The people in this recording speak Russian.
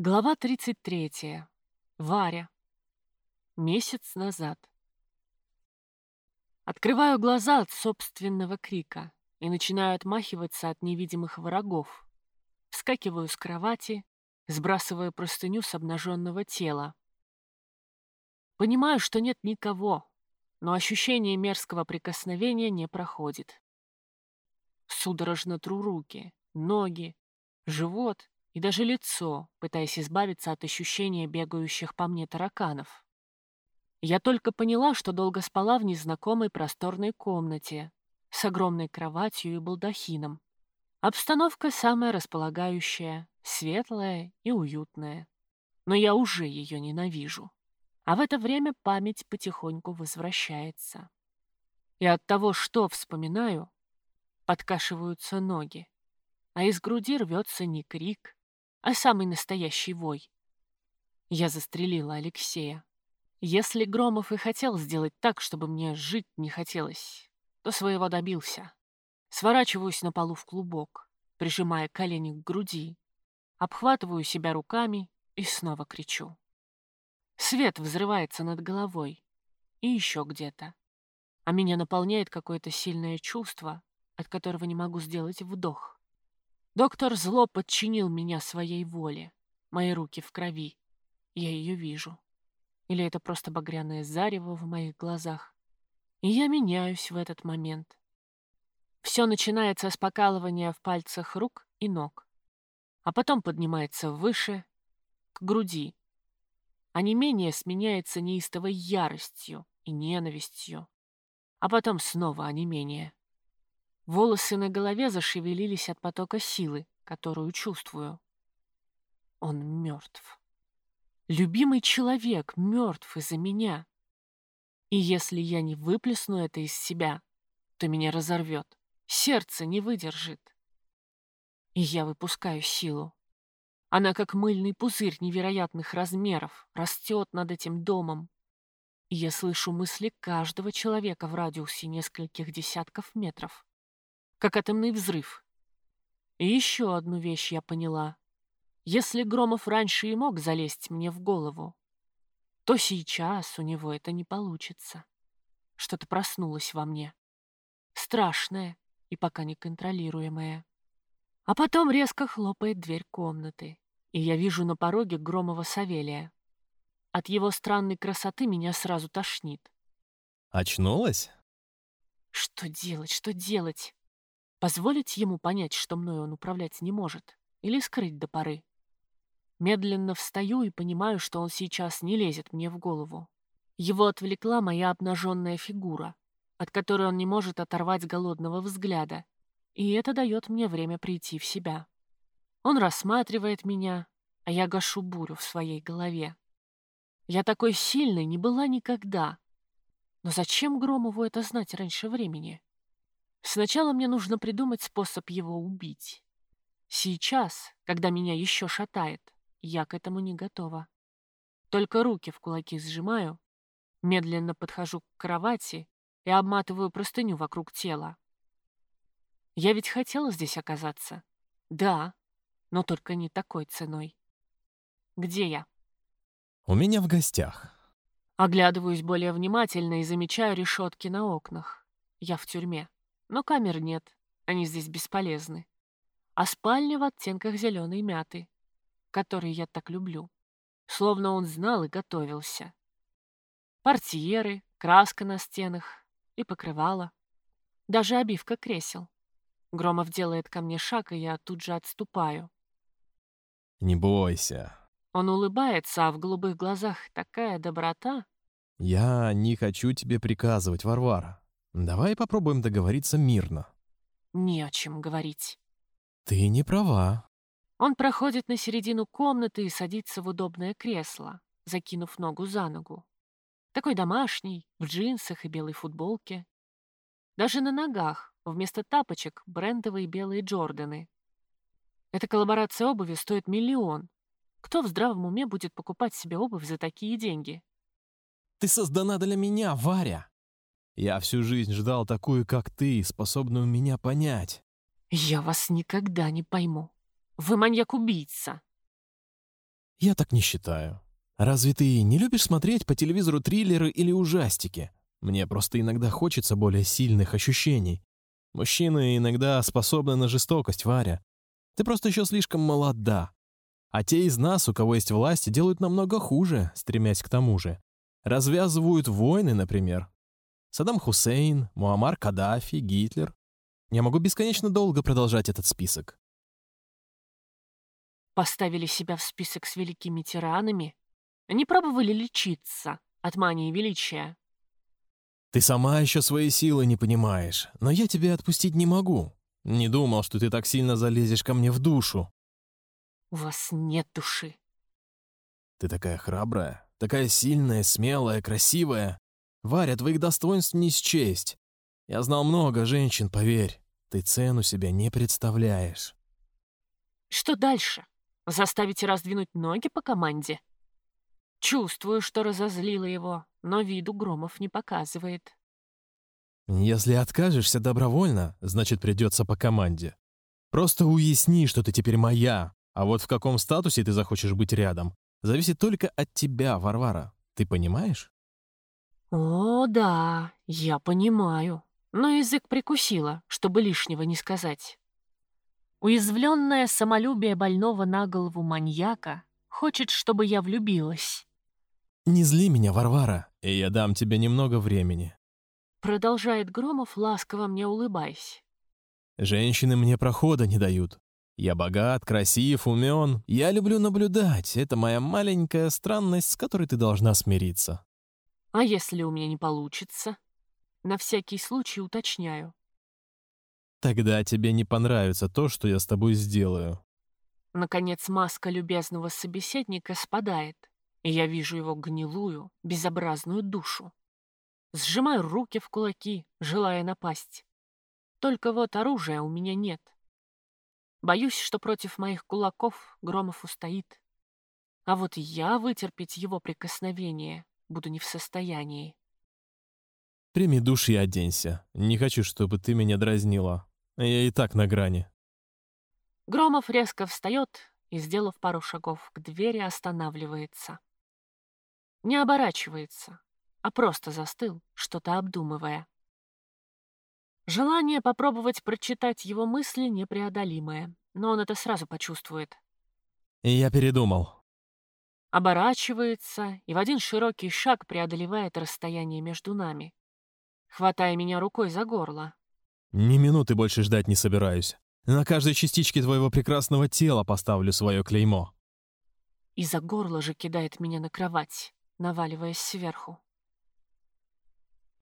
Глава 33. Варя. Месяц назад. Открываю глаза от собственного крика и начинаю отмахиваться от невидимых врагов. Вскакиваю с кровати, сбрасываю простыню с обнаженного тела. Понимаю, что нет никого, но ощущение мерзкого прикосновения не проходит. Судорожно тру руки, ноги, живот и даже лицо, пытаясь избавиться от ощущения бегающих по мне тараканов. Я только поняла, что долго спала в незнакомой просторной комнате с огромной кроватью и балдахином. Обстановка самая располагающая, светлая и уютная. Но я уже ее ненавижу. А в это время память потихоньку возвращается. И от того, что вспоминаю, подкашиваются ноги, а из груди рвется не крик, а самый настоящий вой. Я застрелила Алексея. Если Громов и хотел сделать так, чтобы мне жить не хотелось, то своего добился. Сворачиваюсь на полу в клубок, прижимая колени к груди, обхватываю себя руками и снова кричу. Свет взрывается над головой и еще где-то, а меня наполняет какое-то сильное чувство, от которого не могу сделать вдох. Доктор зло подчинил меня своей воле. Мои руки в крови. Я ее вижу. Или это просто багряное зарево в моих глазах. И я меняюсь в этот момент. Все начинается с покалывания в пальцах рук и ног. А потом поднимается выше, к груди. А не менее сменяется неистовой яростью и ненавистью. А потом снова онемение. Волосы на голове зашевелились от потока силы, которую чувствую. Он мертв. Любимый человек мертв из-за меня. И если я не выплесну это из себя, то меня разорвет. Сердце не выдержит. И я выпускаю силу. Она как мыльный пузырь невероятных размеров, растет над этим домом. И я слышу мысли каждого человека в радиусе нескольких десятков метров как атомный взрыв. И еще одну вещь я поняла. Если Громов раньше и мог залезть мне в голову, то сейчас у него это не получится. Что-то проснулось во мне. Страшное и пока неконтролируемое. А потом резко хлопает дверь комнаты, и я вижу на пороге Громова Савелия. От его странной красоты меня сразу тошнит. «Очнулась?» Что делать, что делать? Позволить ему понять, что мной он управлять не может, или скрыть до поры. Медленно встаю и понимаю, что он сейчас не лезет мне в голову. Его отвлекла моя обнаженная фигура, от которой он не может оторвать голодного взгляда, и это дает мне время прийти в себя. Он рассматривает меня, а я гашу бурю в своей голове. Я такой сильной не была никогда. Но зачем Громову это знать раньше времени? Сначала мне нужно придумать способ его убить. Сейчас, когда меня еще шатает, я к этому не готова. Только руки в кулаки сжимаю, медленно подхожу к кровати и обматываю простыню вокруг тела. Я ведь хотела здесь оказаться. Да, но только не такой ценой. Где я? У меня в гостях. Оглядываюсь более внимательно и замечаю решетки на окнах. Я в тюрьме. Но камер нет, они здесь бесполезны. А спальня в оттенках зеленой мяты, который я так люблю. Словно он знал и готовился. Портьеры, краска на стенах и покрывало. Даже обивка кресел. Громов делает ко мне шаг, и я тут же отступаю. «Не бойся». Он улыбается, а в голубых глазах такая доброта. «Я не хочу тебе приказывать, Варвара. Давай попробуем договориться мирно. Не о чем говорить. Ты не права. Он проходит на середину комнаты и садится в удобное кресло, закинув ногу за ногу. Такой домашний, в джинсах и белой футболке. Даже на ногах, вместо тапочек, брендовые белые Джорданы. Эта коллаборация обуви стоит миллион. Кто в здравом уме будет покупать себе обувь за такие деньги? Ты создана для меня, Варя. Я всю жизнь ждал такую, как ты, способную меня понять. Я вас никогда не пойму. Вы маньяк-убийца. Я так не считаю. Разве ты не любишь смотреть по телевизору триллеры или ужастики? Мне просто иногда хочется более сильных ощущений. Мужчины иногда способны на жестокость, Варя. Ты просто еще слишком молода. А те из нас, у кого есть власть, делают намного хуже, стремясь к тому же. Развязывают войны, например. Саддам Хусейн, Муаммар Каддафи, Гитлер. Я могу бесконечно долго продолжать этот список. Поставили себя в список с великими тиранами? Не пробовали лечиться от мании величия? Ты сама еще свои силы не понимаешь, но я тебя отпустить не могу. Не думал, что ты так сильно залезешь ко мне в душу. У вас нет души. Ты такая храбрая, такая сильная, смелая, красивая. Варя, твоих достоинств не счесть. Я знал много женщин, поверь. Ты цену себя не представляешь. Что дальше? Заставите раздвинуть ноги по команде? Чувствую, что разозлила его, но виду Громов не показывает. Если откажешься добровольно, значит придется по команде. Просто уясни, что ты теперь моя, а вот в каком статусе ты захочешь быть рядом, зависит только от тебя, Варвара. Ты понимаешь? О, да, я понимаю. Но язык прикусила, чтобы лишнего не сказать. Уязвленное самолюбие больного на голову маньяка хочет, чтобы я влюбилась. «Не зли меня, Варвара, и я дам тебе немного времени». Продолжает Громов, ласково мне улыбаясь. «Женщины мне прохода не дают. Я богат, красив, умен. Я люблю наблюдать. Это моя маленькая странность, с которой ты должна смириться». «А если у меня не получится?» На всякий случай уточняю. «Тогда тебе не понравится то, что я с тобой сделаю». Наконец маска любезного собеседника спадает и я вижу его гнилую, безобразную душу. Сжимаю руки в кулаки, желая напасть. Только вот оружия у меня нет. Боюсь, что против моих кулаков Громов устоит. А вот я вытерпеть его прикосновение буду не в состоянии. Прими душ и оденься. Не хочу, чтобы ты меня дразнила. Я и так на грани. Громов резко встает и, сделав пару шагов к двери, останавливается. Не оборачивается, а просто застыл, что-то обдумывая. Желание попробовать прочитать его мысли непреодолимое, но он это сразу почувствует. Я передумал. Оборачивается и в один широкий шаг преодолевает расстояние между нами, хватая меня рукой за горло. Ни минуты больше ждать не собираюсь. На каждой частичке твоего прекрасного тела поставлю свое клеймо. И за горло же кидает меня на кровать наваливаясь сверху.